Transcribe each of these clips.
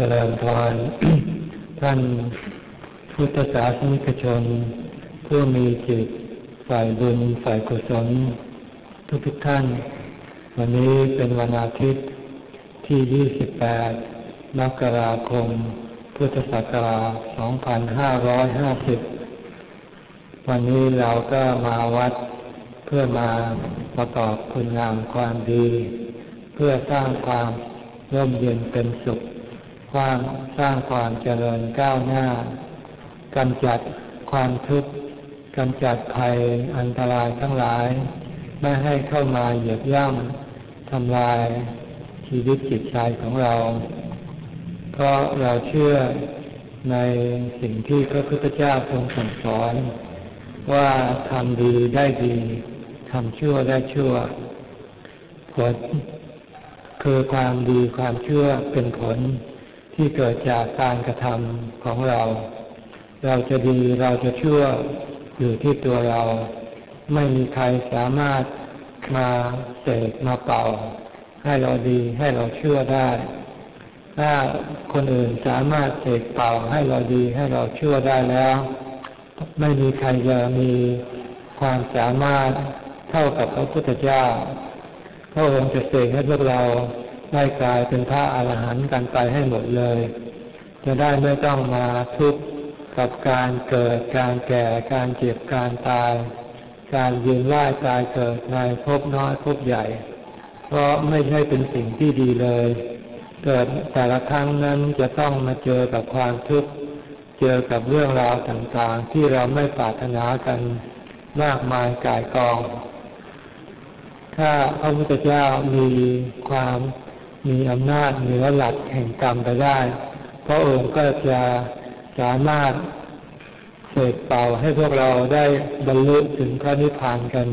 จริญพรท่านพุทธศาสนิกชน ผู้มีจิตฝ่ายบุญฝ่ายกุศล ทุกทุกท่าน วันนี้เป็นวันอาทิตย์ที่ 28 มกราคม พุทธศักราช 2550 วันนี้เราก็มาวัดเพื่อมาประกอบคุณงามความดี เพื่อสร้างความร่มเย็นเป็นสุข ความสร้างความเจริญก้าวหน้ากำจัดความทุกข์กำจัดภัยอันตรายทั้งหลาย ไม่ให้เข้ามาเหยียบย่ำทำลายชีวิตจิตใจของเรา เพราะเราเชื่อในสิ่งที่พระพุทธเจ้าทรงสั่งสอน ว่าทำดีได้ดีทำชั่วได้ชั่วผลคือความดีความชั่วเป็นผล ที่เกิดจากการกระทำของเรา เราจะดีเราจะชั่วอยู่ที่ตัวเรา ไม่มีใครสามารถมาเสกมาเป่า ให้เราดีให้เราชั่วได้ ถ้าคนอื่นสามารถเสกเป่าให้เราดีให้เราชั่วได้แล้ว ไม่มีใครจะมีความสามารถเท่ากับพระพุทธเจ้าพระองค์จะเสกให้พวกเรา ได้กลายเป็นพระอาหารหันต์กันไปให้หมดเลย จะได้ไม่ต้องมาทุกข์กับการเกิดการแก่การเจ็บการตาย การยืนว่ายตายเกิดในภพน้อยภพใหญ่ เพราะไม่ใช่เป็นสิ่งที่ดีเลย เกิดแต่ละครั้งนั้นจะต้องมาเจอกับความทุกข์เจอกับเรื่องราวต่างๆ ที่เราไม่ปรารถนากันมากมายกายกอง ถ้าพระพุทธเจ้ามีความ มีอำนาจเหนือหลักแห่งกรรมไปได้ พระองค์ก็จะสามารถเสกเป่าให้พวกเราได้บรรลุถึงพระนิพพานกัน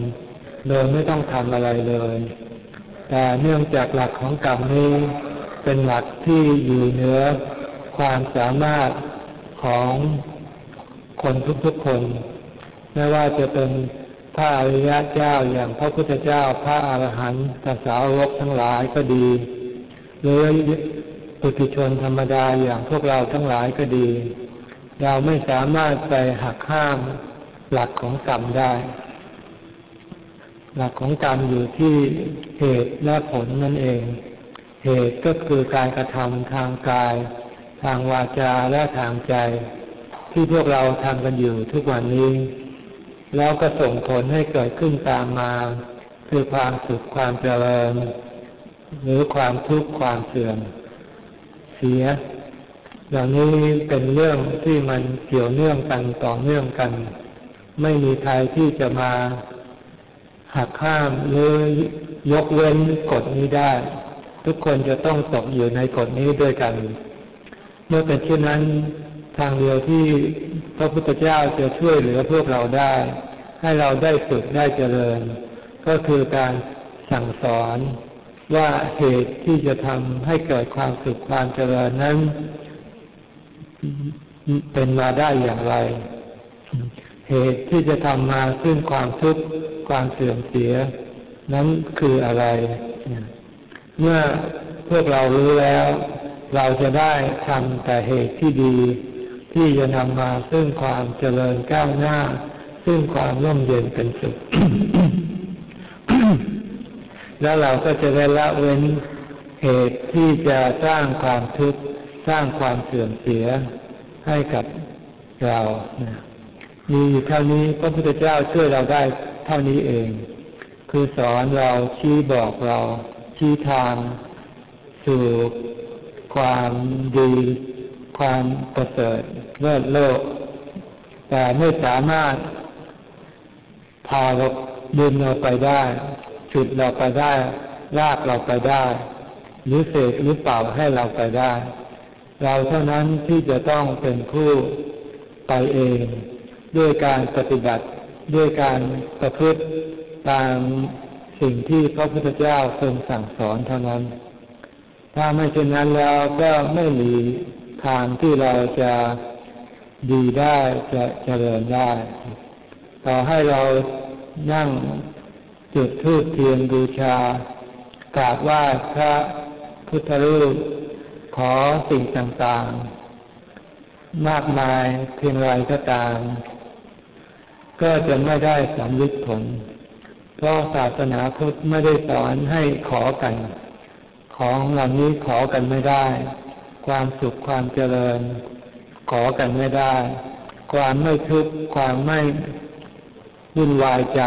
โดยไม่ต้องทำอะไรเลย แต่เนื่องจากหลักของกรรมนี้ เป็นหลักที่อยู่เหนือความสามารถของคนทุกๆคน ไม่ว่าจะเป็นพระอริยะเจ้าอย่างพระพุทธเจ้า พระอาหารหันตสาวกทั้งหลายก็ดี หรือปุถุชนธรรมดาอย่างพวกเราทั้งหลายก็ดี เราไม่สามารถไปหักห้ามหลักของกรรมได้ หลักของกรรมอยู่ที่เหตุและผลนั่นเอง เหตุก็คือการกระทำทางกาย ทางวาจาและทางใจ ที่พวกเราทำกันอยู่ทุกวันนี้ แล้วก็ส่งผลให้เกิดขึ้นตามมา คือความสุขความเจริญ หรือความทุกข์ความเสื่อมเสียอย่างนี้เป็นเรื่องที่มันเกี่ยวเนื่องกันต่อเนื่องกัน ไม่มีใครที่จะมาหักข้ามหรือยกเว้นกฎนี้ได้ ทุกคนจะต้องตกอยู่ในกฎนี้ด้วยกัน เมื่อเป็นเช่นนั้นทางเดียวที่พระพุทธเจ้าจะช่วยเหลือพวกเราได้ ให้เราได้ฝึกได้เจริญ ก็คือการสั่งสอน ว่าเหตุที่จะทำให้เกิดความสุขความเจริญนั้น เป็นมาได้อย่างไร เหตุที่จะทำมาซึ่งความทุกข์ความเสื่อมเสีย นั้นคืออะไร เมื่อพวกเรารู้แล้ว เราจะได้ทำแต่เหตุที่ดี ที่จะนำมาซึ่งความเจริญก้าวหน้า ซึ่งความร่มเย็นเป็นสุข แล้วเราก็จะได้ละเว้นเหตุที่จะสร้างความทุกข์สร้างความเสื่อมเสียให้กับเรามีเท่านี้พระพุทธเจ้าช่วยเราได้เท่านี้เอง คือสอนเราชี้บอกเราชี้ทาง สู่ความดี ความประเสริฐเลิศโลก แต่ไม่สามารถพาเราดึงเราไปได้ ฉุดเราไปได้ลากเราไปได้ หรือเสกหรือเปล่าให้เราไปได้ เราเท่านั้นที่จะต้องเป็นผู้ไปเอง ด้วยการปฏิบัติ ด้วยการประพฤติตามสิ่งที่พระพุทธเจ้าทรงสั่งสอนเท่านั้น ถ้าไม่เช่นนั้นแล้วก็ไม่มีทางที่เราจะดีได้จะเจริญได้ ต่อให้เรานั่ง จุดธูปเทียนบูชากราบไหว้พระพุทธรูป ขอสิ่งต่างๆ มากมายเพียงไรก็ตาม ก็จะไม่ได้สำลิดผล เพราะศาสนาพุทธไม่ได้สอนให้ขอกัน ของเหล่านี้ขอกันไม่ได้ ความสุขความเจริญ ขอกันไม่ได้ ความไม่ทุกข์ความไม่ วุ่นวายใจ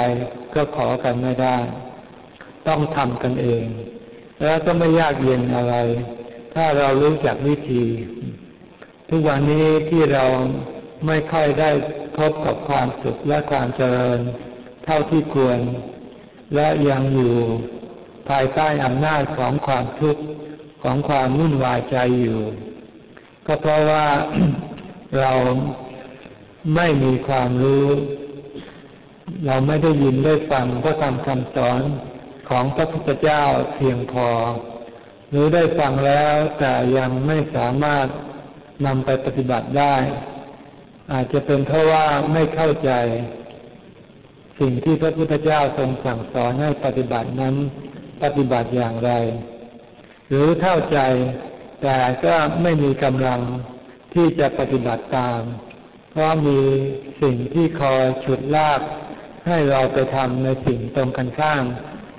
ก็ขอกันไม่ได้ ต้องทำกันเอง แล้วก็ไม่ยากเย็นอะไร ถ้าเรารู้จักวิธี ทุกวันนี้ที่เราไม่ค่อยได้พบกับความสุขและความเจริญ เท่าที่ควร และยังอยู่ภายใต้อำนาจของความทุกข์ของความวุ่นวายใจอยู่ ก็เพราะว่าเราไม่มีความรู้ เราไม่ได้ยินได้ฟังพระธรรมคำสอนของพระพุทธเจ้าเพียงพอ หรือได้ฟังแล้วแต่ยังไม่สามารถนำไปปฏิบัติได้ อาจจะเป็นเพราะว่าไม่เข้าใจ สิ่งที่พระพุทธเจ้าทรงสั่งสอนให้ปฏิบัตินั้น ปฏิบัติอย่างไร หรือเข้าใจแต่ก็ไม่มีกำลังที่จะปฏิบัติตาม ราะมีสิ่งที่คอยฉุดลากให้เราไปทำในสิ่งตรงกันข้าม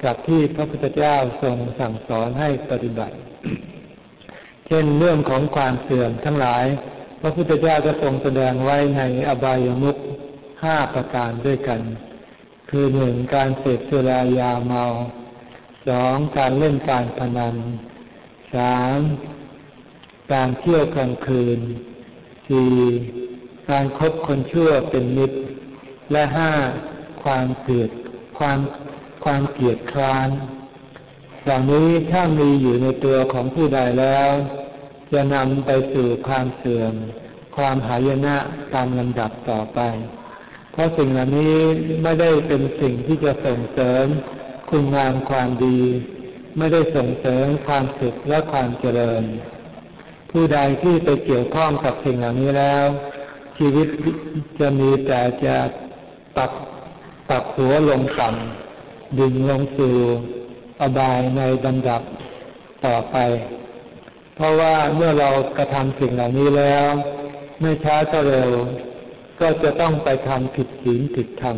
กับที่พระพุทธเจ้าทรงสั่งสอนให้ปฏิบัติ เช่นเรื่องของความเสื่อมทั้งหลาย พระพุทธเจ้าก็ทรงแสดงไว้ในอบายมุขห้าประการด้วยกัน คือหนึ่งการเสพสุรายาเมาสองการเล่นการพนันสามการเที่ยวกลางคืนสี่ การครบคนชั่วเป็นมิตร และห้าความเกลียดความความเกลียดคร้านเหล่านี้ถ้ามีอยู่ในตัวของผู้ใดแล้ว จะนำไปสู่ความเสื่อม ความหายนะตามลำดับต่อไป เพราะสิ่งเหล่านี้ไม่ได้เป็นสิ่งที่จะส่งเสริมคุณงามความดี ไม่ได้ส่งเสริมความสุขและความเจริญ ผู้ใดที่ไปเกี่ยวข้องกับสิ่งเหล่านี้แล้ว ชีวิตจะมีแต่จะตักตักหัวลงต่ำดึงลงสู่อบายในลำดับต่อไป เพราะว่าเมื่อเรากระทำสิ่งเหล่านี้แล้ว ไม่ช้าก็เร็ว ก็จะต้องไปทำผิดศีลผิดธรรม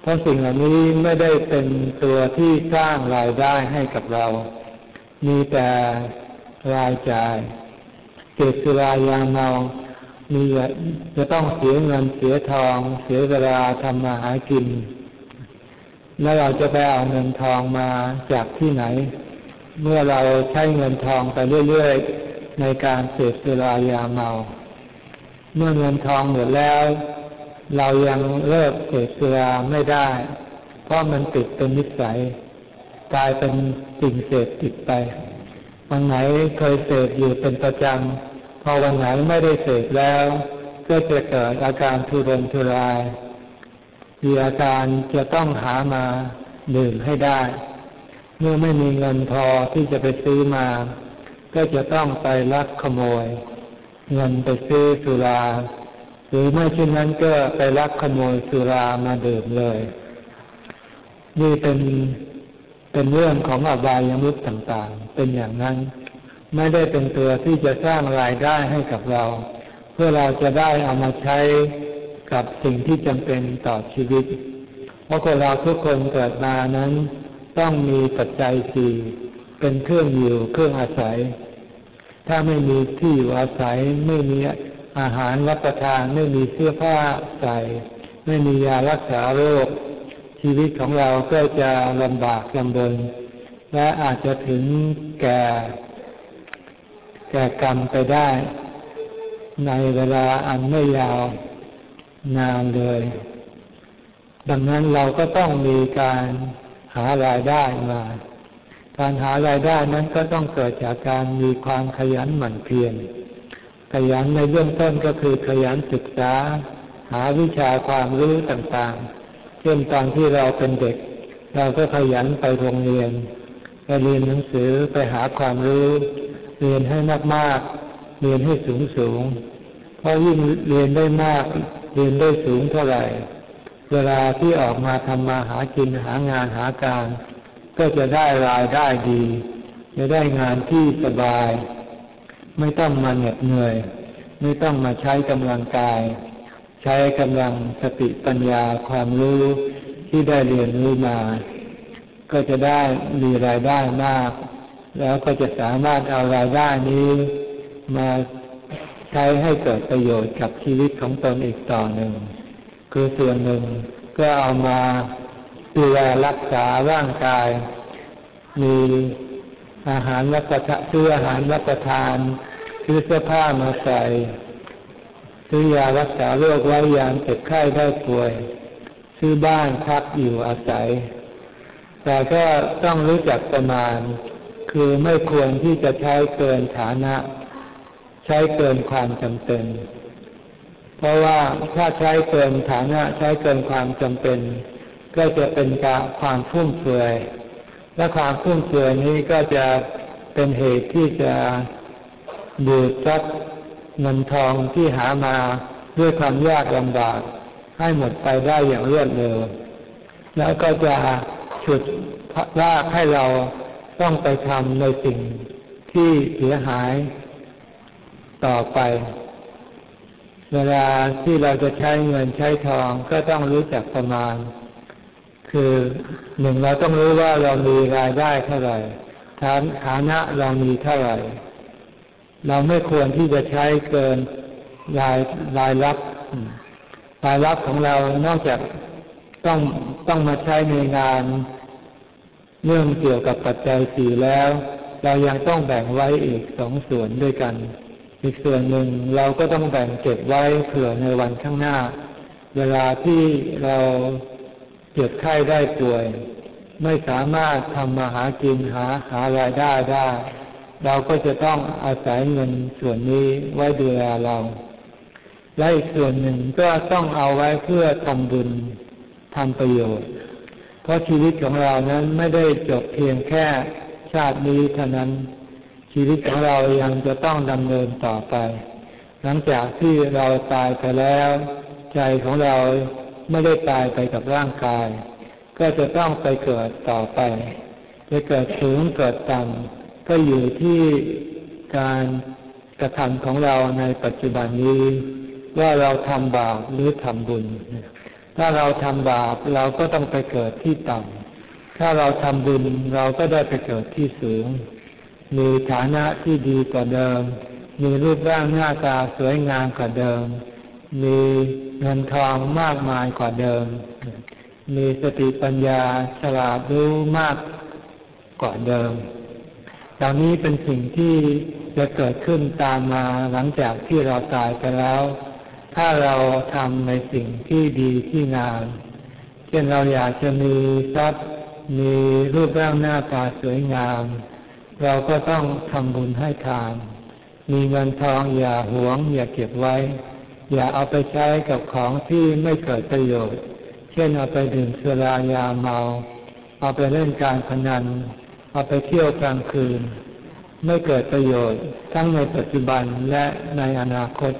เพราะสิ่งเหล่านี้ไม่ได้เป็นตัวที่สร้างรายได้ให้กับเรา มีแต่รายจ่ายเกิดสุรายาเมา มีจะต้องเสียเงินเสียทอง เสียเวลาทำมาหากิน แล้วเราจะไปเอาเงินทองมาจากที่ไหน เมื่อเราใช้เงินทองไปเรื่อยๆในการเสพสุรายาเมา เมื่อเงินทองหมดแล้ว เรายังเลิกเสพสุราไม่ได้ เพราะมันติดเป็นนิสัยกลายเป็นสิ่งเสพติดไปวันไหนเคยเสพอยู่เป็นประจำ พอวันไหนไม่ได้เสพแล้ว ก็จะเกิดอาการทุรนทุราย มีอาการจะต้องหามาดื่มให้ได้ เมื่อไม่มีเงินพอที่จะไปซื้อมา ก็จะต้องไปลักขโมย เงินไปซื้อสุรา หรือไม่เช่นนั้นก็ไปลักขโมยสุรามาดื่มเลย นี่เป็นเป็นเรื่องของอบายามุขต่างๆ เป็นอย่างนั้น ไม่ได้เป็นตัวที่จะสร้างรายได้ให้กับเรา เพื่อเราจะได้เอามาใช้กับสิ่งที่จำเป็นต่อชีวิต เพราะคนเราทุกคนเกิดมานั้น ต้องมีปัจจัยสี่เป็นเครื่องอยู่เครื่องอาศัย ถ้าไม่มีที่อยู่อาศัยไม่มีอาหารรับประทานไม่มีเสื้อผ้าใส่ ไม่มียารักษาโรค ชีวิตของเราก็จะลำบากลำบนและอาจจะถึงแก่ แก่กรรมไปได้ ในเวลาอันไม่ยาวนานเลย ดังนั้นเราก็ต้องมีการหารายได้มา การหารายได้นั้นก็ต้องเกิดจากการมีความขยันหมั่นเพียร ขยันในเบื้องต้นก็คือขยันศึกษา หาวิชาความรู้ต่างๆ เช่นตอนที่เราเป็นเด็ก เราก็ขยันไปโรงเรียน ไปเรียนหนังสือไปหาความรู้ เรียนให้มากมากเรียนให้สูงสูงเพราะยิ่งเรียนได้มาก เรียนได้สูงเท่าไหร่ เวลาที่ออกมาทำมาหากินหางานหาการ ก็จะได้รายได้ดี จะได้งานที่สบาย ไม่ต้องมาเหน็ดเหนื่อย ไม่ต้องมาใช้กำลังกาย ใช้กำลังสติปัญญาความรู้ที่ได้เรียนรู้มา ก็จะได้มีรายได้มาก แล้วก็จะสามารถเอารายได้นี้มาใช้ให้เกิดประโยชน์กับชีวิตของตนอีกต่อหนึ่ง คือส่วนหนึ่งก็เอามาดูแลรักษาร่างกาย มีอาหารรับประทานซื้ออาหารรับประทานซื้อเสื้อผ้ามาใส่ซื้อยารักษาโรคไว้ยามเจ็บไข้ได้ป่วย ซื้อบ้านพักอยู่อาศัย แต่ก็ต้องรู้จักประมาณ คือไม่ควรที่จะใช้เกินฐานะ ใช้เกินความจำเป็น เพราะว่าถ้าใช้เกินฐานะใช้เกินความจำเป็น ก็จะเป็นการความฟุ่มเฟือยและความฟุ่มเฟือยนี้ก็จะเป็นเหตุที่จะดูดซับเงินทองที่หามาด้วยความยากลำบากให้หมดไปได้อย่างรวดเร็ว แล้วก็จะฉุดลากให้เรา ต้องไปทำในสิ่งที่เสียหายต่อไป เวลาที่เราจะใช้เงินใช้ทองก็ต้องรู้จักประมาณ คือหนึ่งเราต้องรู้ว่าเรามีรายได้เท่าไหร่ฐานฐานะเรามีเท่าไหร่ เราไม่ควรที่จะใช้เกินรายรายรับ รายรับของเรานอกจากต้องต้องมาใช้ในงาน เรื่องเกี่ยวกับปัจจัยสี่แล้ว เรายังต้องแบ่งไว้อีกสองส่วนด้วยกัน อีกส่วนหนึ่งเราก็ต้องแบ่งเก็บไว้เผื่อในวันข้างหน้า เวลาที่เราเจ็บไข้ได้ป่วย ไม่สามารถทำมาหากินหาหารายได้ได้ เราก็จะต้องอาศัยเงินส่วนนี้ไว้ดูแลเราและอีกส่วนหนึ่งก็ต้องเอาไว้เพื่อทำบุญทำประโยชน์ เพราะชีวิตของเรานั้นไม่ได้จบเพียงแค่ชาตินี้เท่านั้น ชีวิตของเรายังจะต้องดำเนินต่อไป หลังจากที่เราตายไปแล้ว ใจของเราไม่ได้ตายไปกับร่างกาย ก็จะต้องไปเกิดต่อไป จะเกิดสูงเกิดต่ำก็อยู่ที่การกระทำของเราในปัจจุบันนี้ ว่าเราทำบาปหรือทำบุญ ถ้าเราทำบาปเราก็ต้องไปเกิดที่ต่ำ ถ้าเราทำบุญเราก็ได้ไปเกิดที่สูง มีฐานะที่ดีกว่าเดิม มีรูปร่างหน้าตาสวยงามกว่าเดิม มีเงินทองมากมายกว่าเดิม มีสติปัญญาฉลาดรู้มากกว่าเดิมเหล่านี้เป็นสิ่งที่จะเกิดขึ้นตามมาหลังจากที่เราตายไปแล้ว ถ้าเราทำในสิ่งที่ดีที่งาม เช่นเราอยากจะมีทรัพย์ มีรูปร่างหน้าตาสวยงาม เราก็ต้องทำบุญให้ทาน มีเงินทองอย่าหวง อย่าเก็บไว้ อย่าเอาไปใช้กับของที่ไม่เกิดประโยชน์ เช่นเอาไปดื่มสุรายาเมา เอาไปเล่นการพนัน เอาไปเที่ยวกลางคืน ไม่เกิดประโยชน์ทั้งในปัจจุบันและในอนาคต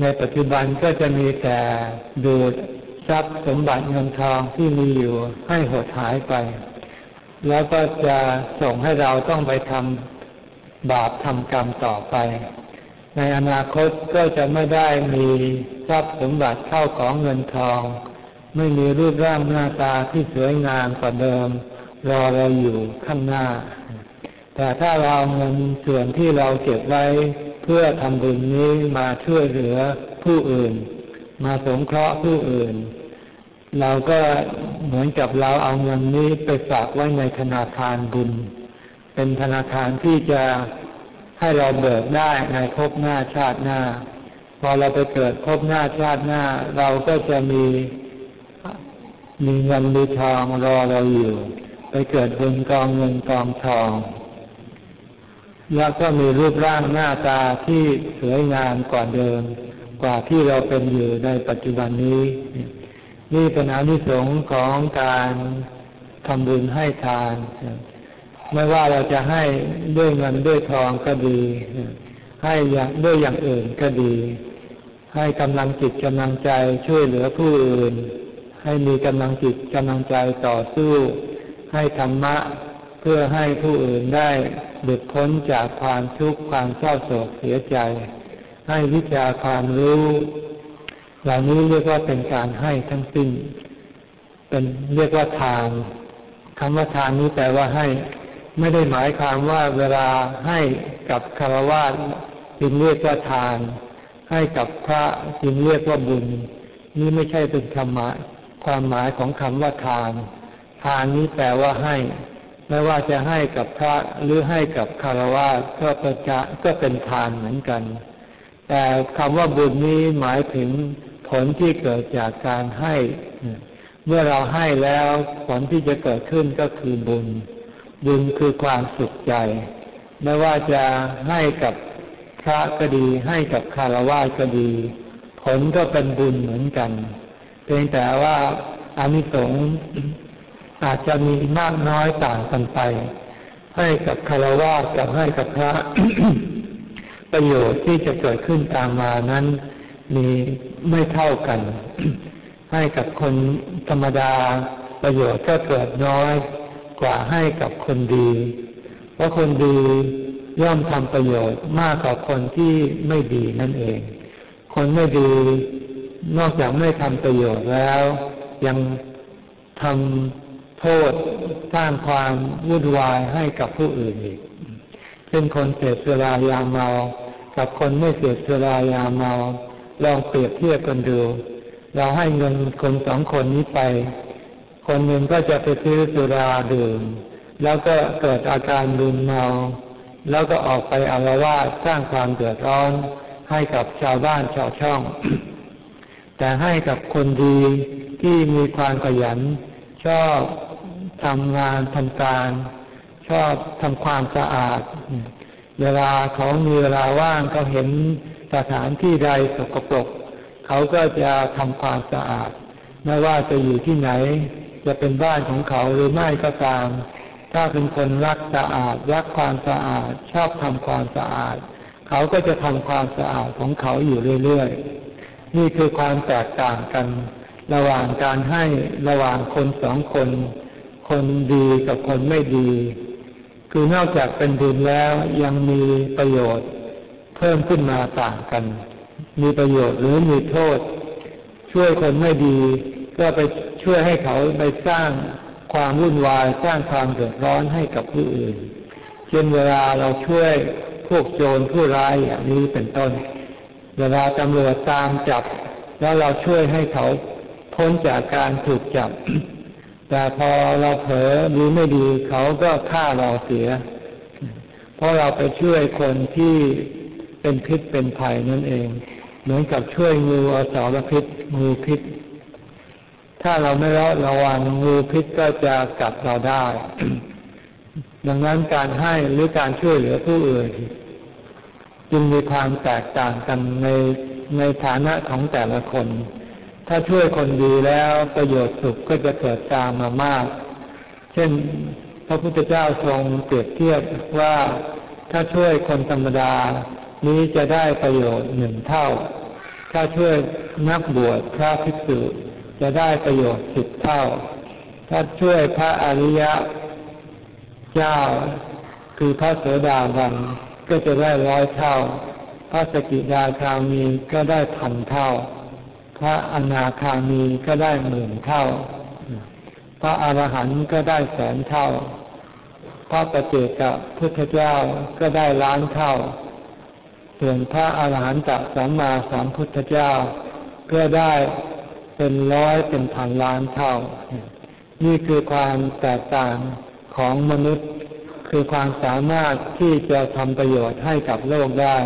ในปัจจุบันก็จะมีแต่ดูดทรัพย์สมบัติเงินทองที่มีอยู่ให้หดหายไป แล้วก็จะส่งให้เราต้องไปทำบาปทำกรรมต่อไป ในอนาคตก็จะไม่ได้มีทรัพย์สมบัติเข้าของเงินทอง ไม่มีรูปร่างหน้าตาที่สวยงามกว่าเดิม รอเราอยู่ข้างหน้า แต่ถ้าเราเงินส่วนที่เราเก็บไว้ พื่อทำบุญนี้มาช่วยเหลือผู้อื่น มาสงเคราะห์ผู้อื่น เราก็เหมือนกับเราเอาเงินนี้ไปฝากไว้ในธนาคารบุญ เป็นธนาคารที่จะให้เราเบิกได้ในภพหน้าชาติหน้า พอเราไปเกิดภพหน้าชาติหน้า เราก็จะมีมีเงินมีทองรอเราอยู่ ไปเกิดบนกองเงินกองทอง แล้วก็มีรูปร่างหน้าตาที่สวยงามกว่าเดิม กว่าที่เราเป็นอยู่ในปัจจุบันนี้ นี่เป็นอนิสงส์ของการทำบุญให้ทาน ไม่ว่าเราจะให้ด้วยเงินด้วยทองก็ดี ให้อย่างด้วยอย่างอื่นก็ดี ให้กำลังจิตกำลังใจช่วยเหลือผู้อื่น ให้มีกำลังจิตกำลังใจต่อสู้ ให้ธรรมะ เพื่อให้ผู้อื่นได้หลุดพ้นจากความทุกข์ความเศร้าโศกเสียใจ ให้วิชาความรู้เหล่านี้เรียกว่าเป็นการให้ทั้งสิ้น เป็นเรียกว่าทานคำว่าทานนี้แปลว่าให้ ไม่ได้หมายความว่าเวลาให้กับคารวะจึงเรียกว่าทาน ให้กับพระจึงเรียกว่าบุญ นี่ไม่ใช่เป็นคำหมายความหมายของคำว่าทาน ทานนี้แปลว่าให้ ไม่ว่าจะให้กับพระหรือให้กับคารวะก็เประจะก็เป็นทานเหมือนกัน แต่คำว่าบุญนี้หมายถึงผลที่เกิดจากการให้ เมื่อเราให้แล้วผลที่จะเกิดขึ้นก็คือบุญ บุญคือความสุขใจ ไม่ว่าจะให้กับพระก็ดี ให้กับคารวะก็ดี ผลก็เป็นบุญเหมือนกัน เพียงแต่ว่าอานิสงส์ อาจจะมีมากน้อยต่างกันไป ให้กับคารวะกับให้กับพระ ประโยชน์ที่จะเกิดขึ้นตามมานั้น มีไม่เท่ากัน ให้กับคนธรรมดาประโยชน์ก็เกิดน้อยกว่าให้กับคนดี เพราะคนดีย่อมทำประโยชน์มากกว่าคนที่ไม่ดีนั่นเอง คนไม่ดีนอกจากไม่ทำประโยชน์แล้ว ยังทำ โทษสร้างความวุ่นวายให้กับผู้อื่นอีกเช่นคนเสพสุรายาเมา กับคนไม่เสพสุรายาเมา ลองเปรียบเทียบกันดู เราให้เงินคนสองคนนี้ไป คนหนึ่งก็จะไปซื้อสุราดื่ม แล้วก็เกิดอาการลืมเมา แล้วก็ออกไปอารวาสสร้างความเดือดร้อนให้กับชาวบ้านชาวช่อง แต่ให้กับคนดีที่มีความขยันชอบ ทำงานทำการ ชอบทำความสะอาด เวลาเขามีเวลาว่างเขาเห็นสถานที่ใดสกปรก เขาก็จะทำความสะอาด ไม่ว่าจะอยู่ที่ไหน จะเป็นบ้านของเขาหรือไม่ก็ตาม ถ้าเป็นคนรักสะอาด รักความสะอาด ชอบทำความสะอาด เขาก็จะทำความสะอาดของเขาอยู่เรื่อยๆ นี่คือความแตกต่างกัน ระหว่างการให้ระหว่างคนสองคน คนดีกับคนไม่ดี คือนอกจากเป็นบุญแล้วยังมีประโยชน์เพิ่มขึ้นมาต่างกัน มีประโยชน์หรือมีโทษ ช่วยคนไม่ดี ก็ไปช่วยให้เขาไปสร้างความวุ่นวายสร้างความเดือดร้อนให้กับผู้อื่น เช่นเวลาเราช่วยพวกโจรผู้ร้ายอย่างนี้เป็นต้น เวลาตำรวจตามจับ แล้วเราช่วยให้เขาพ้นจากการถูกจับ แต่พอเราเผลอหรือไม่ดีเขาก็ฆ่าเราเสีย เพราะเราไปช่วยคนที่เป็นพิษเป็นภัยนั่นเอง เหมือนกับช่วยงูอสรพิษงูพิษ ถ้าเราไม่ระระวังงูพิษก็จะกัดเราได้ ดังนั้นการให้หรือการช่วยเหลือผู้อื่น จึงมีความแตกต่างกันในในฐานะของแต่ละคน ถ้าช่วยคนดีแล้วประโยชน์สุขก็จะเกิดตามมามาก เช่น พระพุทธเจ้าทรงเปรียบเทียบว่าถ้าช่วยคนธรรมดา นี้จะได้ประโยชน์หนึ่งเท่า ถ้าช่วยนักบวชพระภิกษุจะได้ประโยชน์สิบเท่า ถ้าช่วยพระอริยะเจ้า คือพระโสดาบันก็จะได้ร้อยเท่า พระสกิดาคามีก็ได้พันเท่า พระอนาคามีก็ได้หมื่นเท่า พระอรหันต์ก็ได้แสนเท่า พระปเจกับพุทธเจ้าก็ได้ล้านเท่า ส่วนพระอรหันตสัมมาสัมพุทธเจ้า ก็ได้เป็นร้อยเป็นพันล้านเท่า นี่คือความแตกต่างของมนุษย์ คือความสามารถที่จะทำประโยชน์ให้กับโลกได้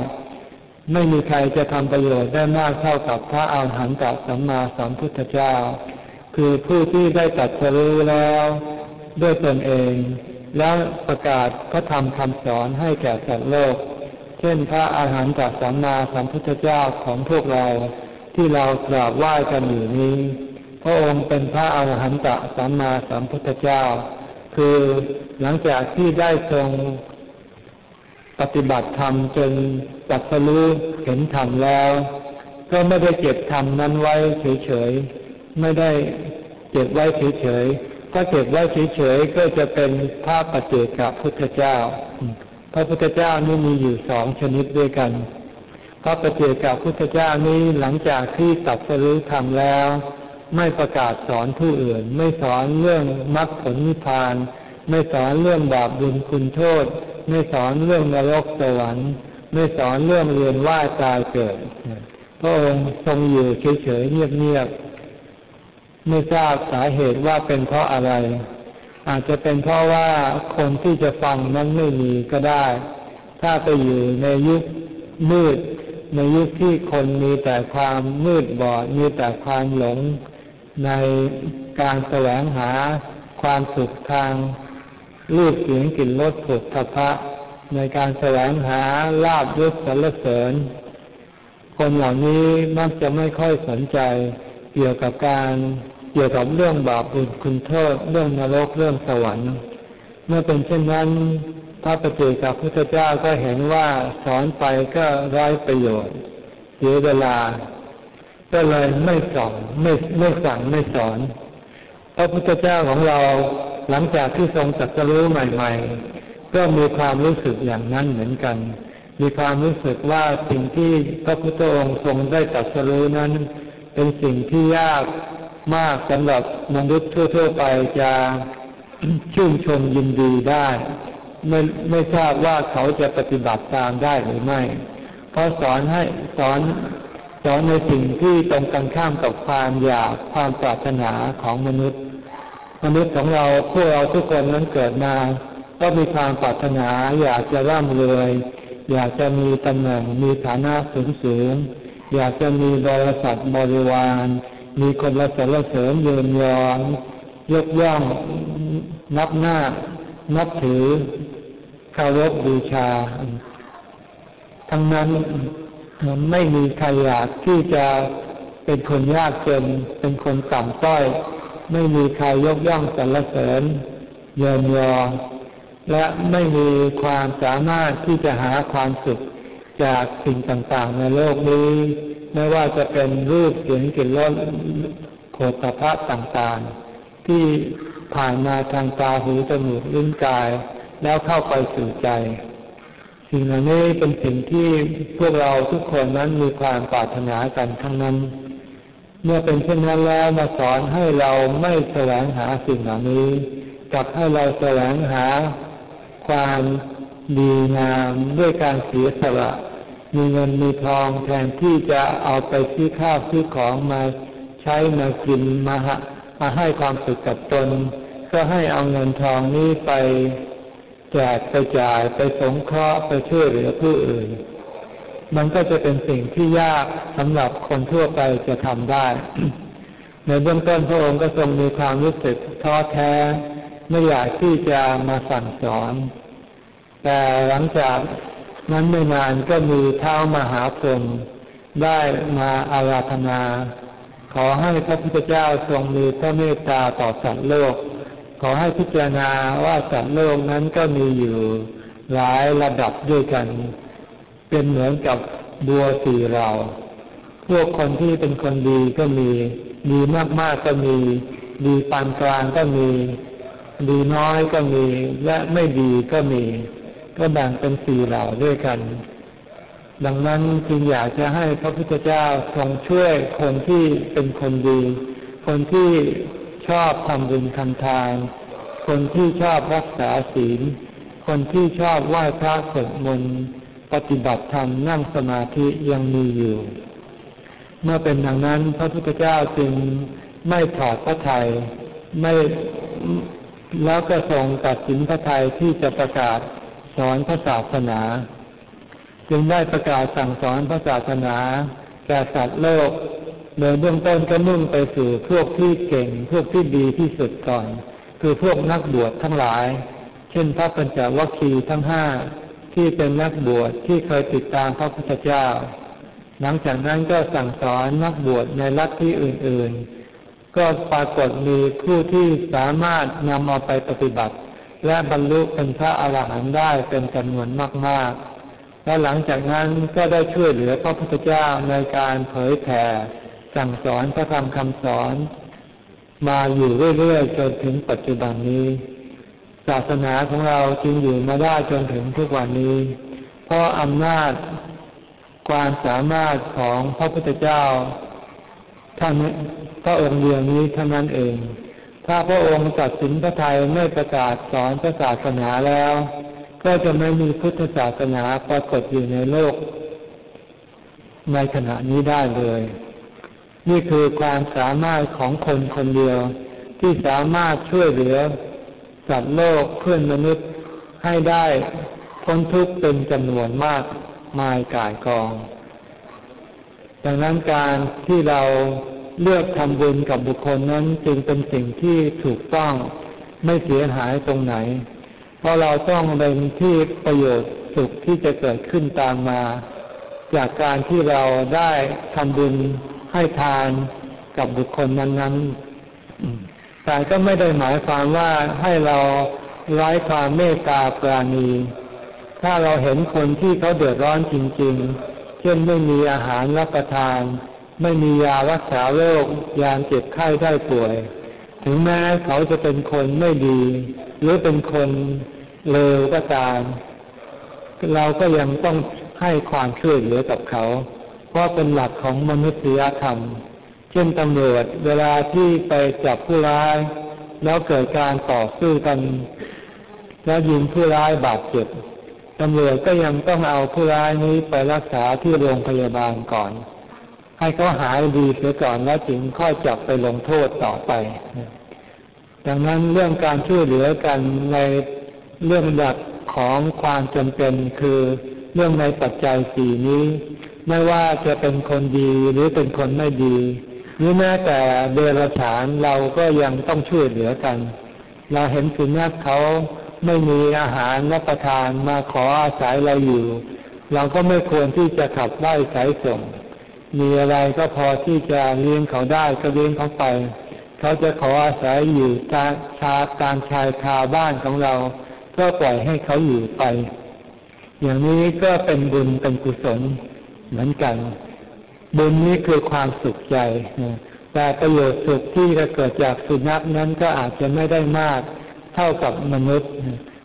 ไม่มีใครจะทำประโยชน์ได้มากเท่ากับพระอาหารหันตสัมมาสัมพุทธเจ้า คือผู้ที่ได้ตัดสรู้แล้วด้วยตนเอง แล้วประกาศพระธรรมคำสอนให้แก่สัตว์โลก เช่นพระอาหารหันตสัมมาสัมพุทธเจ้าของพวกเราที่เรากราบไหว้กันอยู่นี้ พระองค์เป็นพระอาหารหันตสัมมาสัมพุทธเจ้า คือหลังจากที่ได้ทรง ปฏิบัติธรรมจนตัดสรู้เห็นธรรมแล้ว ก็ไม่ได้เก็บธรรมนั้นไว้เฉยๆไม่ได้เก็บไว้เฉยๆถ้าเก็บไว้เฉยๆก็จะเป็นภาพปฏิเจกับพุทธเจ้า พระพุทธเจ้านี่มีอยู่สองชนิดด้วยกัน พระปฏิเจกับพุทธเจ้านี้หลังจากที่ตัดสรุธรรมแล้ว ไม่ประกาศสอนผู้อื่น ไม่สอนเรื่องมรรคผลนิพพาน ไม่สอนเรื่องบาปบุญคุณโทษ ไม่สอนเรื่องนรกสวรรค์ ไม่สอนเรื่องเรียนว่าตายเกิดพระองค์ทรงอยู่เฉยๆเงียบๆไม่ทราบสาเหตุว่าเป็นเพราะอะไร อาจจะเป็นเพราะว่าคนที่จะฟังนั้นไม่มีก็ได้ ถ้าไปอยู่ในยุคมืด ในยุคที่คนมีแต่ความมืดบอด มีแต่ความหลงในการแสวงหาความสุขทาง รูปเสียงกลิ่นรสผุดพะ ในการแสวงหาลาบยศสรรเสริญ คนเหล่านี้มักจะไม่ค่อยสนใจ เกี่ยวกับการเกี่ยวกับเรื่องบาปบุญคุณโทษ เรื่องนรกเรื่องสวรรค์ เมื่อเป็นเช่นนั้นพระปฏิเจกับพุทธเจ้าก็เห็นว่าสอนไปก็ไร้ประโยชน์เสียเวลา ก็เลยไม่สอนไม่ไม่สั่งไม่สอน พระพุทธเจ้าของเรา หลังจากที่ทรงจัดสรู้ใหม่ ๆ ก็มีความรู้สึกอย่างนั้นเหมือนกัน มีความรู้สึกว่าสิ่งที่พระพุทธองค์ทรงได้จัดสรู้นั้น เป็นสิ่งที่ยากมากสำหรับมนุษย์ทั่ว ๆ ไปจะชื่นชมยินดีได้ ไม่ไม่ทราบว่าเขาจะปฏิบัติตามได้หรือไม่ เพราะสอนให้สอนสอนในสิ่งที่ตรงกันข้ามกับความอยากความปรารถนาของมนุษย์ มนุษย์ของเราพวกเราทุกคนนั้นเกิดมา ก็มีความปรารถนาอยากจะร่ำรวย อยากจะมีตำแหน่งมีฐานะสูงสูงอยากจะมีบริษัทบริวาร มีคนละสรรเสริญเยินยอนยกย่องนับหน้า นับถือคารพบูชา ทั้งนั้นไม่มีใครอยากที่จะเป็นคนยากจนเป็นคนต่ำต้อย ไม่มีใครยกย่องสรรเสริญเยินยอ และไม่มีความสามารถที่จะหาความสุขจากสิ่งต่างๆ ในโลกนี้ ไม่ว่าจะเป็นรูปเสียงกลิ่นรสโผฏฐะต่างๆ ที่ผ่านมาทางตาหูจมูกลิ้นกาย แล้วเข้าไปสู่ใจ สิ่งเหล่านี้เป็นสิ่งที่พวกเราทุกคนนั้นมีความปรารถนากันทั้งนั้น เมื่อเป็นเช่นนั้นแล้วมาสอนให้เราไม่แสวงหาสิ่งเหล่านี้กลับให้เราแสวงหาความดีงามด้วยการเสียสละมีเงินมีทองแทนที่จะเอาไปซื้อข้าวซื้อของมาใช้มากินมามาให้ความสุขกับตน ก็ให้เอาเงินทองนี้ไปแจกไปจ่ายไปสงเคราะห์ไปช่วยเหลือผู้อื่น มันก็จะเป็นสิ่งที่ยากสำหรับคนทั่วไปจะทำได้ ในเบื้องต้นพระองค์ก็ทรงมีความรู้สึกท้อแท้ ไม่อยากที่จะมาสั่งสอน แต่หลังจากนั้นไม่นานก็มีเท้ามหาพรหมได้มาอาราธนา ขอให้พระพุทธเจ้าทรงมีพระเมตตาต่อสัตว์โลก ขอให้พิจารณาว่าสัตว์โลกนั้นก็มีอยู่หลายระดับด้วยกัน เป็นเหมือนกับบัวสี่เราพวกคนที่เป็นคนดีก็มี ดีมากๆก็มี ดีปานกลางก็มี ดีน้อยก็มี และไม่ดีก็มี ก็แบ่งเป็นสี่เหล่าด้วยกัน ดังนั้นจึงอยากจะให้พระพุทธเจ้าทรงช่วยคนที่เป็นคนดี คนที่ชอบทำบุญทำทาน คนที่ชอบรักษาศีล คนที่ชอบไหว้พระสวดมนต์ ปฏิบัติธรรมนั่งสมาธิยังมีอยู่ เมื่อเป็นดังนั้นพระพุทธเจ้าจึงไม่ถอดพระทยัยไม่แล้วก็ทรงตัดสินพระทัยที่จะประกาศสอนพระศาสนา จึงได้ประกาศสั่งสอนพระศาสนาแก่สัตว์โลกโดยเบื้องต้นก็มุ่งไปสู่พวกที่เก่ง พวกที่ดีที่สุดก่อน คือพวกนักบวชทั้งหลาย เช่นพระปัญจวัคคีย์ทั้งห้า ที่เป็นนักบวชที่เคยติดตามพระพุทธเจ้า หลังจากนั้นก็สั่งสอนนักบวชในลัฐทธิอื่น ๆ ก็ปรากฏมีผู้ที่สามารถนำเอาไปปฏิบัติ และบรรลุเป็นพระอาหารหันต์ได้เป็นจำนวนมากๆ และหลังจากนั้นก็ได้ช่วยเหลือพระพุทธเจ้าในการเผยแผ่ สั่งสอนพระธรรมคำสอน มาอยู่เรื่อยๆจนถึงปัจจุบันนี้ ศาสนาของเราจึงอยู่มาได้จนถึงทุกวันนี้ เพราะอำนาจความสามารถของพระพุทธเจ้าท่านพระองค์เดียวนี้เท่านั้นเอง ถ้าพระองค์ตัดสินพระทัยไม่ประกาศสอนพระศาสนาแล้ว ก็จะไม่มีพุทธศาสนาปรากฏอยู่ในโลก ในขณะนี้ได้เลย นี่คือความสามารถของคนคนเดียวที่สามารถช่วยเหลือ สัตว์โลกเพื่อนมนุษย์ให้ได้พ้นทุกข์เป็นจำนวนมากมายกายกอง ดังนั้นการที่เราเลือกทำบุญกับบุคคลนั้นจึงเป็นสิ่งที่ถูกต้องไม่เสียหายตรงไหน เพราะเราต้องเป็นที่ประโยชน์สุขที่จะเกิดขึ้นตามมา จากการที่เราได้ทำบุญให้ทานกับบุคคลนั้นๆ แต่ก็ไม่ได้หมายความว่าให้เราไร้ความเมตตาปราณี ถ้าเราเห็นคนที่เขาเดือดร้อนจริง ๆ เช่นไม่มีอาหารรับประทาน ไม่มียารักษาโรคยาเจ็บไข้ได้ป่วย ถึงแม้เขาจะเป็นคนไม่ดี หรือเป็นคนเลวก็ตาม เราก็ยังต้องให้ความช่วยเหลือกับเขา เพราะเป็นหลักของมนุษยธรรม เช่นตำรวจเวลาที่ไปจับผู้ร้าย แล้วเกิดการต่อสู้กัน แล้วยิงผู้ร้ายบาดเจ็บตำรวจก็ยังต้องเอาผู้ร้ายนี้ไปรักษาที่โรงพยาบาลก่อน ให้เขาหายดีเสียก่อนแล้วจึงค่อยจับไปลงโทษต่อไปดังนั้นเรื่องการช่วยเหลือกันในเรื่องดักของความจำเป็นคือเรื่องในปัจจัยสี่นี้ ไม่ว่าจะเป็นคนดีหรือเป็นคนไม่ดี หรือแม้แต่เดรัจฉานเราก็ยังต้องช่วยเหลือกัน เราเห็นสุนัขเขาไม่มีอาหารรับประทานมาขออาศัยเราอยู่ เราก็ไม่ควรที่จะขับไล่สายส่ง มีอะไรก็พอที่จะเลี้ยงเขาได้ก็เลี้ยงเขาไป เขาจะขออาศัยอยู่ตาชาการชายคาบ้านของเรา ก็ปล่อยให้เขาอยู่ไป อย่างนี้ก็เป็นบุญเป็นกุศลเหมือนกัน บุญนี้คือความสุขใจ แต่ประโยชน์สุขที่จะเกิดจากสุนัขนั้นก็อาจจะไม่ได้มากเท่ากับมนุษย์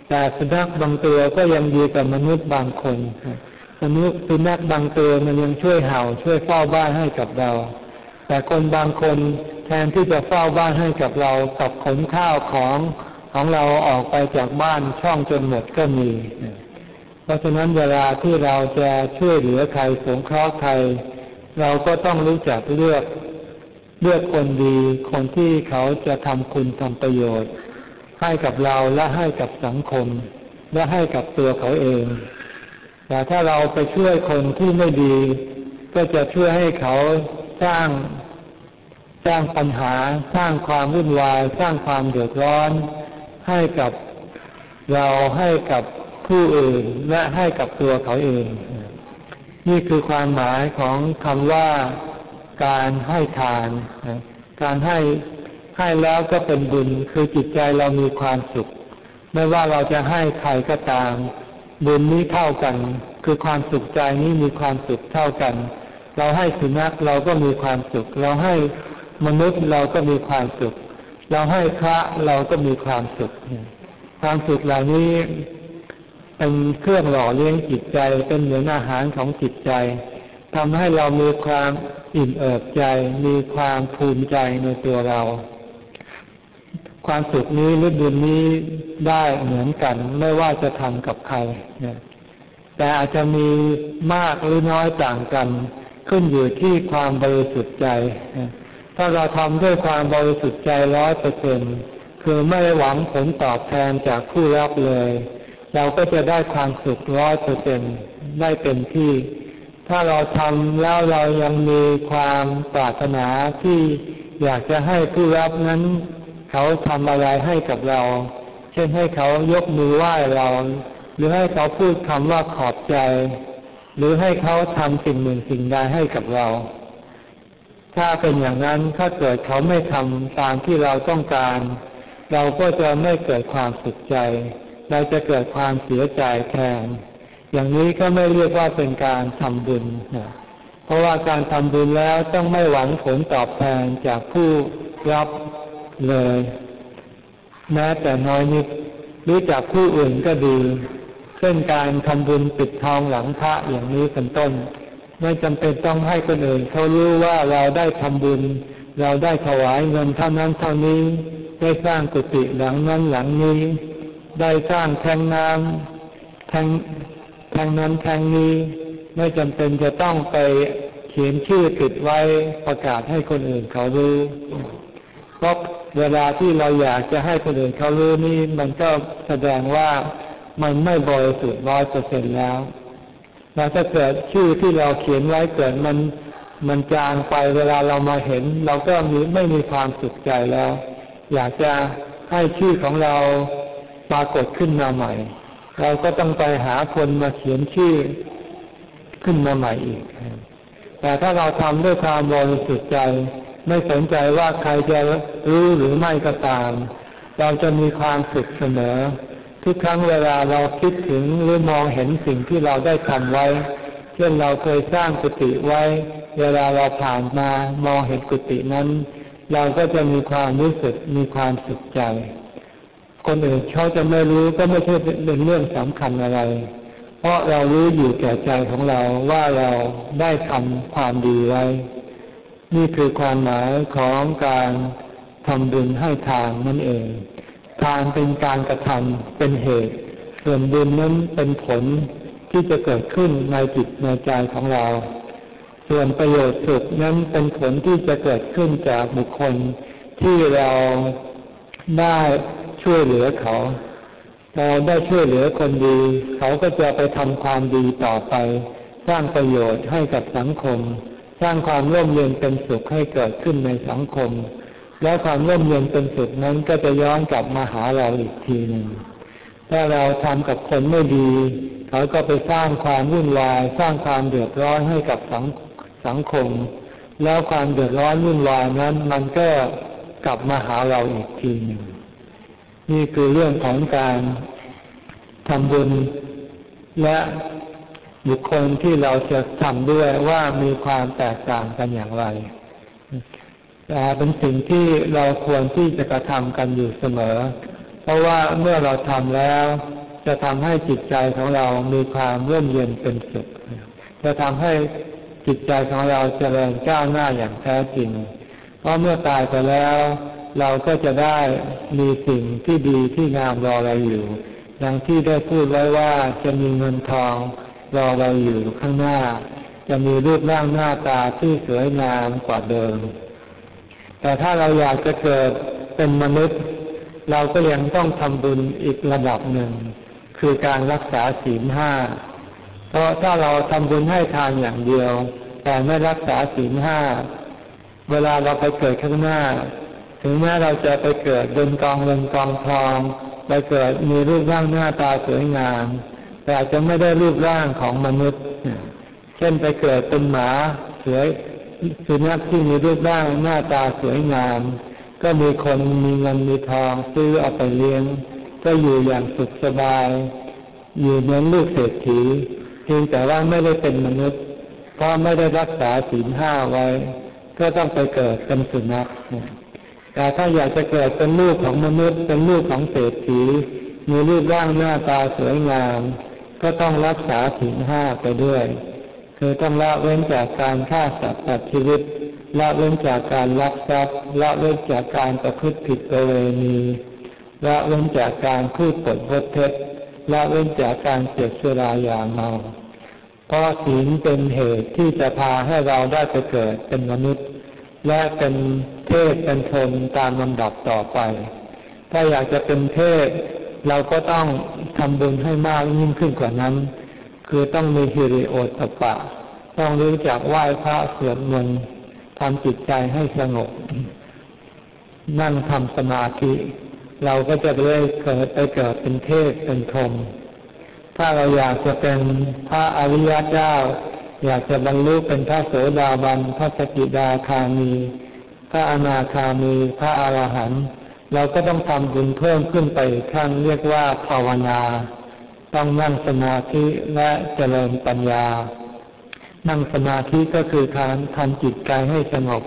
แต่สุนัขบางตัวก็ยังดีกับมนุษย์บางคนสมมติสุนัขบางตัวมันยังช่วยเห่า ช่วยเฝ้าบ้านให้กับเรา แต่คนบางคนแทนที่จะเฝ้าบ้านให้กับเรากับขนข้าวของของเราออกไปจากบ้านช่องจนหมดก็มี เพราะฉะนั้นเวลาที่เราจะช่วยเหลือใครสงเคราะห์ใคร เราก็ต้องรู้จักเลือกเลือกคนดี คนที่เขาจะทำคุณทำประโยชน์ ให้กับเราและให้กับสังคม และให้กับตัวเขาเอง แต่ถ้าเราไปช่วยคนที่ไม่ดี ก็จะช่วยให้เขาสร้างสร้างปัญหา สร้างความวุ่นวาย สร้างความเดือดร้อน ให้กับเราให้กับผู้อื่นและให้กับตัวเขาเอง นี่คือความหมายของคำว่าการให้ทาน การให้ให้แล้วก็เป็นบุญ คือจิตใจเรามีความสุข ไม่ว่าเราจะให้ใครก็ตาม บุญนี้เท่ากัน คือความสุขใจนี้มีความสุขเท่ากัน เราให้สุนัขเราก็มีความสุข เราให้มนุษย์เราก็มีความสุข เราให้พระเราก็มีความสุข ความสุขเหล่านี้ เป็นเครื่องหล่อเลี้ยงจิตใจ เป็นเหมือนอาหารของจิตใจทำให้เรามีความอิ่มเอิบใจ มีความภูมิใจในตัวเรา ความสุขนี้หรือบุญนี้ได้เหมือนกัน ไม่ว่าจะทำกับใครแต่อาจจะมีมากหรือน้อยต่างกัน ขึ้นอยู่ที่ความบริสุทธิ์ใจ ถ้าเราทำด้วยความบริสุทธิ์ใจร้อยเปอร์เซ็นคือไม่หวังผลตอบแทนจากผู้รับเลย เราก็จะได้ความสุขร้อยเปอร์เซ็นได้เต็มที่ ถ้าเราทำแล้วเรายังมีความปรารถนาที่อยากจะให้ผู้รับนั้น เขาทำอะไรให้กับเรา เช่นให้เขายกมือไหว้เรา หรือให้เขาพูดคำว่าขอบใจ หรือให้เขาทำสิ่งหนึ่งสิ่งใดให้กับเรา ถ้าเป็นอย่างนั้นถ้าเกิดเขาไม่ทำตามที่เราต้องการ เราก็จะไม่เกิดความสุขใจ เราจะเกิดความเสียใจแทน อย่างนี้ก็ไม่เรียกว่าเป็นการทำบุญ เพราะว่าการทำบุญแล้วต้องไม่หวังผลตอบแทนจากผู้รับเลยแม้แต่น้อยนิดรู้จักผู้อื่นก็ดี เช่นการทำบุญปิดทองหลังพระอย่างนี้เป็นต้น ไม่จำเป็นต้องให้คนอื่นเขารู้ว่าเราได้ทำบุญ เราได้ถวายเงินเท่านั้นเท่านี้ ได้สร้างกุฏิหลังนั้นหลังนี้ ได้สร้างแทงน้ำแทงแทงนั้นแทงนี้ไม่จำเป็นจะต้องไปเขียนชื่อติดไว้ประกาศให้คนอื่นเขารู้ เพราะเวลาที่เราอยากจะให้คนอื่นเขารู้นี่มันก็แสดงว่ามันไม่บริสุทธิ์ร้อยเปอร์เซ็นแล้วแล้วถ้าเกิดชื่อที่เราเขียนไว้เกิดมันมันจางไปเวลาเรามาเห็น เราก็มีไม่มีความสุขใจแล้ว อยากจะให้ชื่อของเรา ปรากฏขึ้นมาใหม่ เราก็ต้องไปหาคนมาเขียนชื่อขึ้นมาใหม่อีก แต่ถ้าเราทำด้วยความบริสุทธิ์ใจ ไม่สนใจว่าใครจะรู้หรือไม่ก็ตาม เราจะมีความสุขเสมอ ทุกครั้งเวลาเราคิดถึงหรือมองเห็นสิ่งที่เราได้ทำไว้ เช่นเราเคยสร้างกุฏิไว้ เวลาเราผ่านมามองเห็นกุฏินั้น เราก็จะมีความรู้สึกมีความสุขใจ คนอื่นเขาจะไม่รู้ก็ไม่ใช่เป็นเรื่องสำคัญอะไร เพราะเรารู้อยู่แก่ใจของเราว่าเราได้ทำความดีไว้ นี่คือความหมายของการทำบุญให้ทานนั่นเอง ทานเป็นการกระทำเป็นเหตุ ส่วนบุญนั้นเป็นผลที่จะเกิดขึ้นในจิตในใจของเรา ส่วนประโยชน์สุขนั้นเป็นผลที่จะเกิดขึ้นจากบุคคลที่เราได้ ช่วยเหลือเขา เราได้ช่วยเหลือคนดี เขาก็จะไปทำความดีต่อไป สร้างประโยชน์ให้กับสังคม สร้างความร่มเย็นเป็นสุขให้เกิดขึ้นในสังคม แล้วความร่มเย็นเป็นสุดนั้นก็จะย้อนกลับมาหาเราอีกทีหนึ่งถ้าเราทำกับคนไม่ดี เขาก็ไปสร้างความวุ่นวาย สร้างความเดือดร้อนให้กับสังสังคม แล้วความเดือดร้อนวุ่นวายนั้น มันก็กลับมาหาเราอีกทีหนึ่ง นี่คือเรื่องของการทำบุญ และบุคคลที่เราจะทำด้วยว่ามีความแตกต่างกันอย่างไรแต่เป็นสิ่งที่เราควรที่จะกระทำกันอยู่เสมอ เพราะว่าเมื่อเราทำแล้ว จะทำให้จิตใจของเรามีความเรื่มเย็นเป็นสุข จะทำให้จิตใจของเราเจริญก้าวหน้าอย่างแท้จริง เพราะเมื่อตายไปแล้ว เราก็จะได้มีสิ่งที่ดีที่งามรอเราอยู่ ดังที่ได้พูดไว้ว่าจะมีเงินทองรอเราอยู่ข้างหน้า จะมีรูปร่างหน้าตาที่สวยงามกว่าเดิม แต่ถ้าเราอยากจะเกิดเป็นมนุษย์ เราก็ยังต้องทำบุญอีกระดับหนึ่ง คือการรักษาศีลห้า เพราะถ้าเราทำบุญให้ทานอย่างเดียว แต่ไม่รักษาศีลห้า เวลาเราไปเกิดข้างหน้า ถึงแม้เราจะไปเกิดบนกองเงินกองทอง ไปเกิดมีรูปร่างหน้าตาสวยงาม แต่อาจจะไม่ได้รูปร่างของมนุษย์ เช่นไปเกิดเป็นหมาสือสุนัขที่มีรูปร่างหน้าตาสวยงาม ก็มีคนมีเงินมีทองซื้อเอาไปเลี้ยง ก็อยู่อย่างสุขสบาย อยู่เหมือนลูกเศรษฐีเพียงแต่ว่าไม่ได้เป็นมนุษย์ เพราะไม่ได้รักษาศีลห้าไว้ ก็ต้องไปเกิดเป็นสุนัข แต่ถ้าอยากจะเกิดเป็นลูกของมนุษย์ เป็นลูกของเศรษฐี มีรูปร่างหน้าตาสวยงาม ก็ต้องรักษาศีลห้าไปด้วย คือต้องละเว้นจากการฆ่าสัตว์ตัดชีวิตละเว้นจากการลักทรัพย์ละเว้นจากการประพฤติผิดประเวณีละเว้นจากการพูดปดพดเท็จละเว้นจากการเสียสุรายาเมาเพราะศีลเป็นเหตุที่จะพาให้เราได้ไปเกิดเป็นมนุษย์ และเป็น เทพเป็นทนตามลำดับต่อไป ถ้าอยากจะเป็นเทพเราก็ต้องทำบุญให้มากยิ่งขึ้นกว่านั้น คือต้องมีฮิริโอตปะ ต้องรู้จักไหว้พระสวดมนต์ทำจิตใจให้สงบ นั่งทำสมาธิ เราก็จะได้เกิดไปเกิดเป็นเทพเป็นธมถ้าเราอยากจะเป็นพระอริยเจ้า อยากจะบรรลุเป็นพระโสดาบันพระสกิดาคามี พระอนาคามีพระอรหันต์เราก็ต้องทำบุญเพิ่มขึ้นไปขั้นเรียกว่าภาวนา ต้องนั่งสมาธิและเจริญปัญญา นั่งสมาธิก็คือการทำจิตใจให้สงบ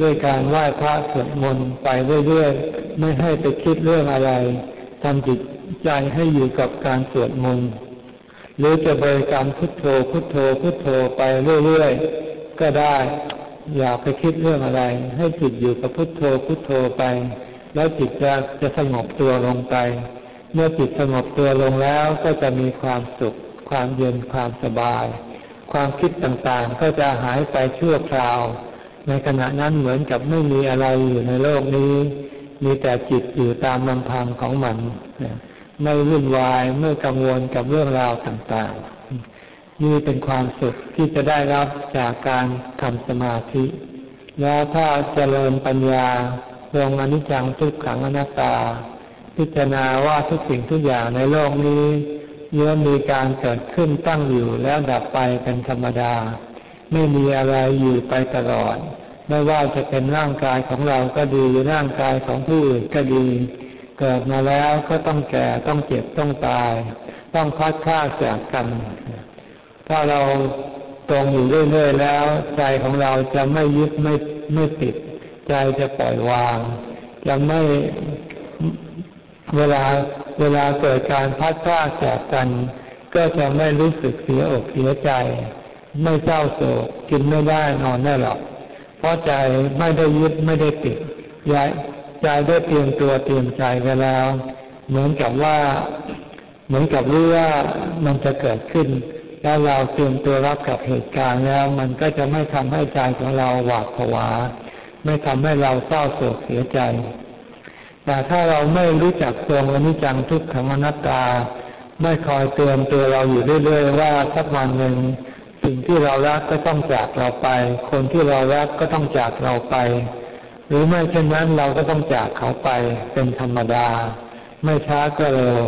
ด้วยการไหว้พระสวดมนต์ไปเรื่อยๆ ไม่ให้ไปคิดเรื่องอะไรทำจิตใจให้อยู่กับการสวดมนต์หรือจะบริกรรมพุทโธพุทโธพุทโธไปเรื่อยๆ ก็ได้ อย่าไปคิดเรื่องอะไร ให้จิตอยู่กับพุทโธพุทโธไป แล้วจิตจะจะสงบตัวลงไป เมื่อจิตสงบตัวลงแล้วก็จะมีความสุข ความเย็นความสบาย ความคิดต่างๆ ก็จะหายไปชั่วคราว ในขณะนั้นเหมือนกับไม่มีอะไรอยู่ในโลกนี้ มีแต่จิตอยู่ตามลำพังของมัน ไม่วุ่นวายไม่กังวลกับเรื่องราวต่างๆ นี่เป็นความสุขที่จะได้รับจากการทำสมาธิ แล้วถ้าเจริญปัญญาลงอนิจจังทุกขังอนัตตา พิจารณาว่าทุกสิ่งทุกอย่างในโลกนี้ย่อมมีการเกิดขึ้นตั้งอยู่แล้วดับไปเป็นธรรมดา ไม่มีอะไรอยู่ไปตลอด ไม่ว่าจะเป็นร่างกายของเราก็ดีร่างกายของผู้อื่นก็ดี เกิดมาแล้วก็ต้องแก่ต้องเจ็บต้องตาย ต้องพัดค่าจากกัน ถ้าเราตรงอยู่เรื่อยๆแล้ว ใจของเราจะไม่ยึดไม่ไม่ติด ใจจะปล่อยวางจะไม่เวลาเวลาเกิดการพัดค่าจากกัน ก็จะไม่รู้สึกเสียอกเสียใจ ไม่เศร้าโศกกินไม่ได้นอนไม่หลับเพราะใจไม่ได้ยึดไม่ได้ติดย้ายใจได้เตรียมตัวเตรียมใจไว้แล้ว เหมือนกับว่า เหมือนกับรู้ว่ามันจะเกิดขึ้น แล้วเราเตรียมตัวรับกับเหตุการณ์แล้ว มันก็จะไม่ทำให้ใจของเราหวาดผวา ไม่ทำให้เราเศร้าโศกเสียใจ แต่ถ้าเราไม่รู้จักตรงอนิจจังทุกขังอนัตตา ไม่คอยเตือนตัวเราอยู่เรื่อยๆว่าสักวันหนึ่งสิ่งที่เรารักก็ต้องจากเราไป คนที่เรารักก็ต้องจากเราไป หรือไม่เช่นนั้นเราก็ต้องจากเขาไปเป็นธรรมดา ไม่ช้าก็เร็ว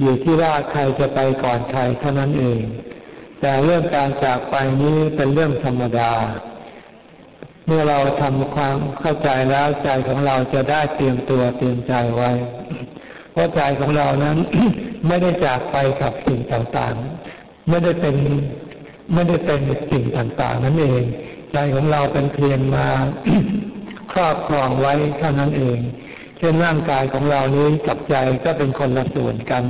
อยู่ที่ว่าใครจะไปก่อนใครเท่านั้นเอง แต่เรื่องการจากไปนี้เป็นเรื่องธรรมดา เมื่อเราทำความเข้าใจแล้วใจของเราจะได้เตรียมตัวเตรียมใจไว้ เพราะใจของเรานั้นไม่ได้จากไปกับสิ่งต่างๆ ไม่ได้เป็นไม่ได้เป็นสิ่งต่างๆ นั่นเอง ใจของเราเป็นเพียงมาครอบครองไว้เท่านั้นเอง เช่นร่างกายของเรานี้กับใจก็เป็นคนละส่วนกัน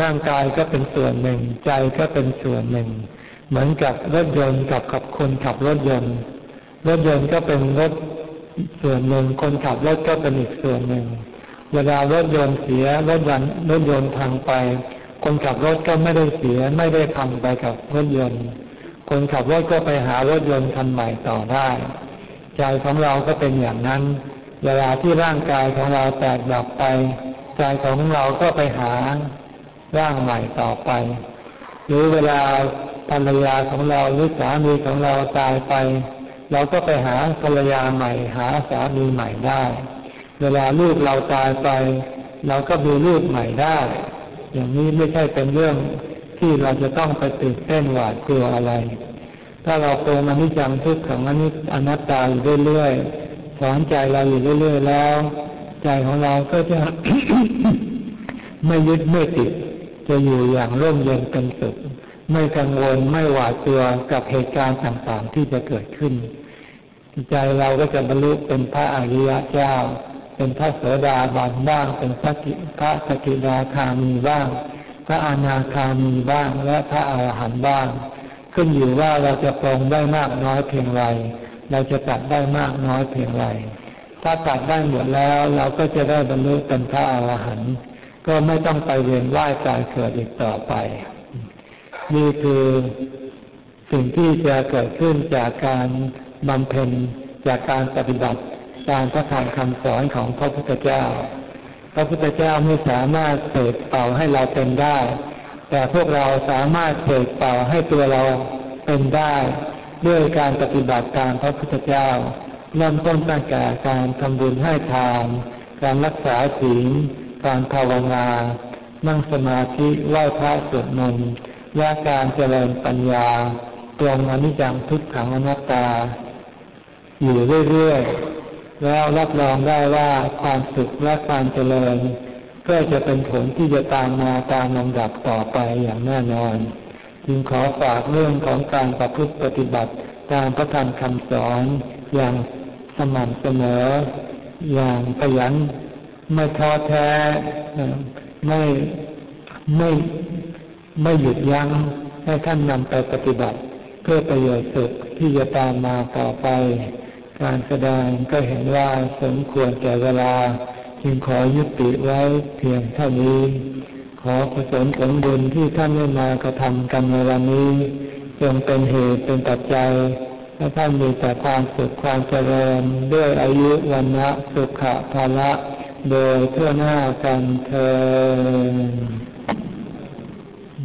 ร่างกายก็เป็นส่วนหนึ่ง ใจก็เป็นส่วนหนึ่ง เหมือนกับรถยนต์กับขับคนขับรถยนต์ รถยนต์ก็เป็นรถส่วนหนึ่ง คนขับรถก็เป็นอีกส่วนหนึ่ง เวลารถยนต์เสียรถยนต์รถยนต์พังไป คนขับรถก็ไม่ได้เสียไม่ได้พังไปกับรถยนต์ คนขับรถก็ไปหารถยนต์คันใหม่ต่อได้ ใจของเราก็เป็นอย่างนั้น เวลาที่ร่างกายของเราแตกดับไป ใจของเราก็ไปหา ร่างใหม่ต่อไป หรือเวลาภรรยาของเราหรือสามีของเราตายไป เราก็ไปหาภรรยาใหม่ หาสามีใหม่ได้ เวลาลูกเราตายไป เราก็มีลูกใหม่ได้ อย่างนี้ไม่ใช่เป็นเรื่องที่เราจะต้องไปตื่นเต้นหวาดกลัวอะไร ถ้าเราโตมานิจังทุกขังอนิจอนัตตาอยู่เรื่อยๆสอนใจเราอยู่เรื่อยๆแล้ว ใจของเราก็จะไม่ยึดไม่ติด จะอยู่อย่างร่มเย็นเป็นสุข ไม่กังวลไม่หวาดกลัวกับเหตุการณ์ต่างๆที่จะเกิดขึ้น ใจเราก็จะบรรลุเป็นพระอริยเจ้า เป็นพระโสดาบันบ้าง เป็นพระกิพระสกิดาคามีบ้าง พระอนาคามีบ้าง และพระอรหันต์บ้าง ขึ้นอยู่ว่าเราจะปรงได้มากน้อยเพียงไร เราจะตัดได้มากน้อยเพียงไร ถ้าตัดได้หมดแล้วเราก็จะได้บรรลุเป็นพระอรหันต์ ก็ไม่ต้องไปเวียนว่ายตายเกิดอีกต่อไป นี่คือสิ่งที่จะเกิดขึ้นจากการบำเพ็ญจากการปฏิบัติตามพระธรรมคำสอนของพระพุทธเจ้า พระพุทธเจ้าไม่สามารถเสกเป่าให้เราเป็นได้ แต่พวกเราสามารถเสกเป่าให้ตัวเราเป็นได้ ด้วยการปฏิบัติตามพระพุทธเจ้าเริ่มต้นตั้งแต่การทำบุญให้ทาน การรักษาศีล การภาวนา นั่งสมาธิไหว้พระสวดมนต์และการเจริญปัญญาตรงอนิจจังทุกขังอนัตตา อยู่เรื่อยๆ แล้วรับรองได้ว่าความสุขและความเจริญ ก็จะเป็นผลที่จะตามมาตามลำดับต่อไปอย่างแน่นอน จึงขอฝากเรื่องของการประพฤติปฏิบัติตามพระธรรมคำสอนอย่างสม่ำเสมอ อย่างขยัน ไม่ท้อแท้ไม่ไม่ไม่หยุดยัง้งให้ท่านนำไปปฏิบัติ เพื่อประโยชน์สุขที่จะตามมาต่อไป การแสดงก็เห็นว่าสมควรแก่เวลา จึงขอยุติไว้เพียงเท่านี้ ขอกุศลผลบุญที่ท่านได้มากระทำกันในวันนี้จงเป็นเหตุเป็นปัจจัยให้ท่านมีแต่ความสุขความเจริญด้วยอายุวันนะสุขภาละ โดยเพื่อหน้ากันเธอ